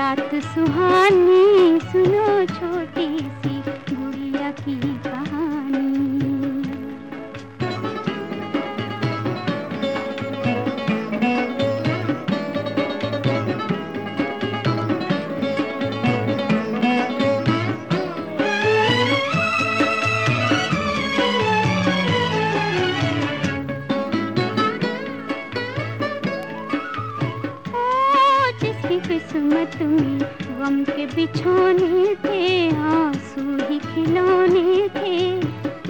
रात सुहानी सुनो किस्मत में गम के बिछोने थे, आँसू ही खिलौने थे।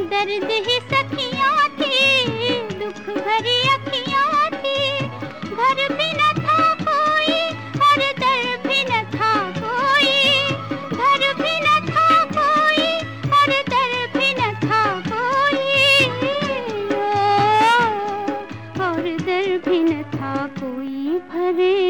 दर्द ही सखियाँ थी, दुख भरी अखियाँ थी। घर भी न था कोई, और दर भी न था कोई। घर भी न था कोई, और दर भी न था कोई। और दर भी न था कोई भरे।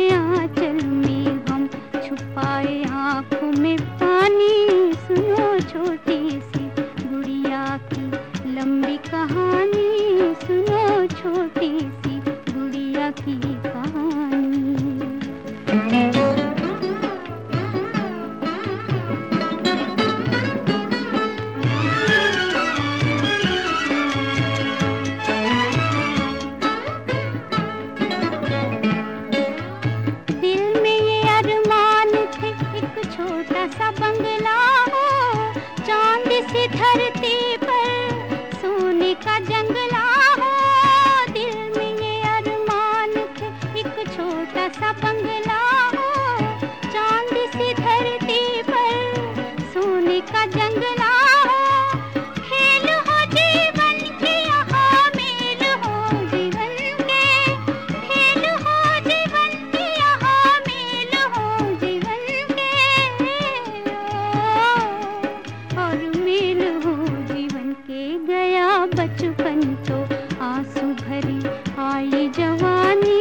धरती बचपन तो आँसू भरी आई जवानी।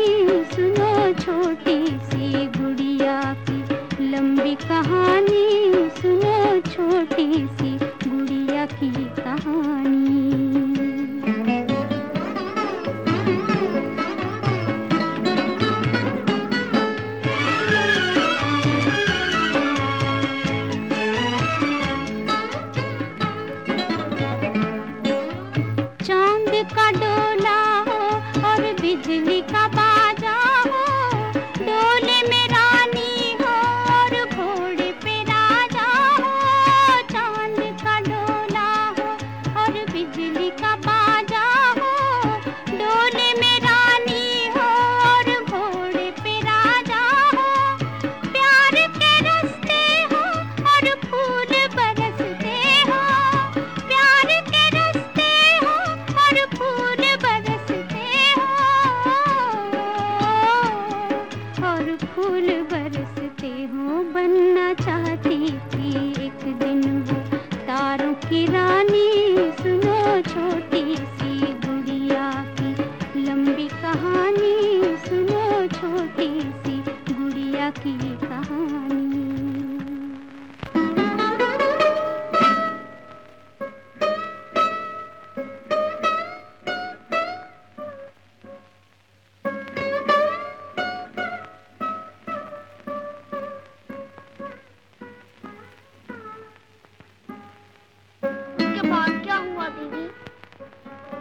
सुनो छोटी सी गुड़िया की लंबी कहानी। सुनो छोटी सी गुड़िया की कहानी। गुड़िया की कहानी।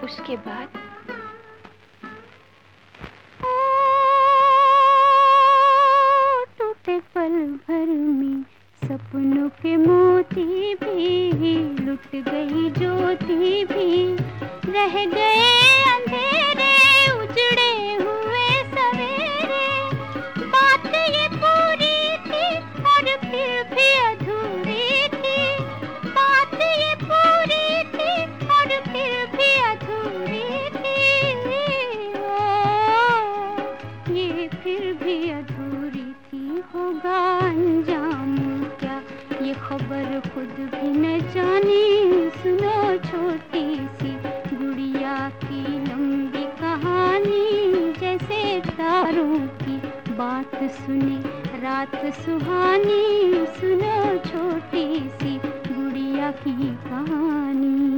उसके बाद सपनों के मोती भी लुट गई ज्योति भी। रह गए अंधेरे उजड़े हुए सवेरे। बात ये पूरी थी और फिर भी अधूरी थी। बात ये पूरी थी और फिर भी अधूरी थी। ओ, ये फिर भी अधूरी थी होगा। खुद भी न जानी, सुनो छोटी सी गुड़िया की लंबी कहानी। जैसे तारों की बात सुने, रात सुहानी। सुनो छोटी सी गुड़िया की कहानी।